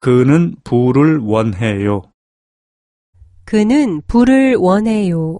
그는 부를 원해요. 그는 부를 원해요.